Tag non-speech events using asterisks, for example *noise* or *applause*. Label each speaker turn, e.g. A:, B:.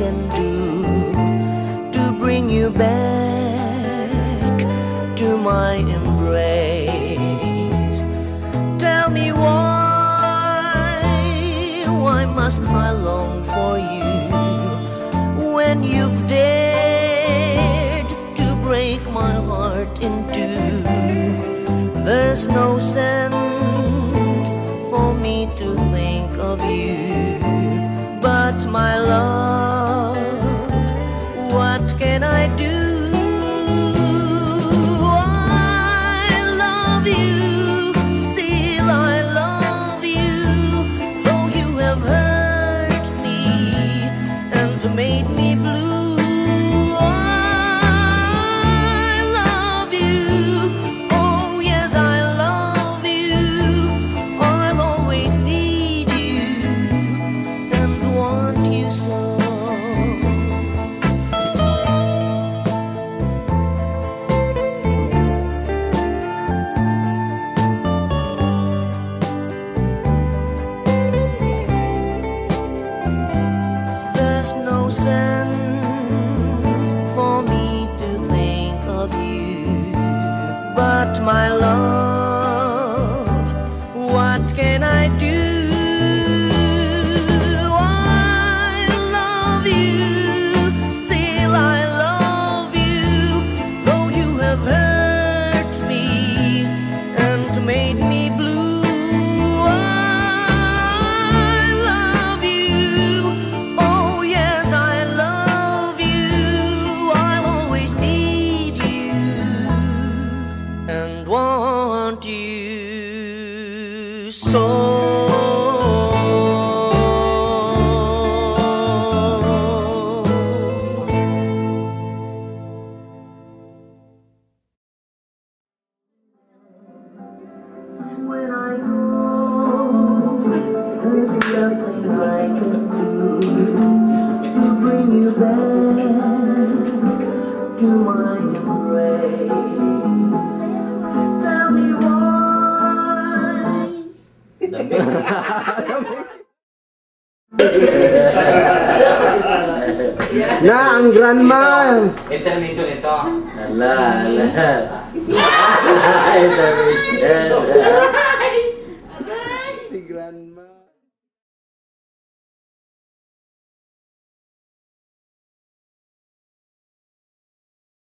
A: can do to bring you back to my embrace. Tell me why, why must I long for you when you've dared to break my heart in two? There's no sense for me to think of you, but my love, No sense for me to think of you, but my love, want you so. When I *laughs*
B: Na, ang grandma.
C: Intermission ito.
D: Ala, ala. *laughs* Intermission.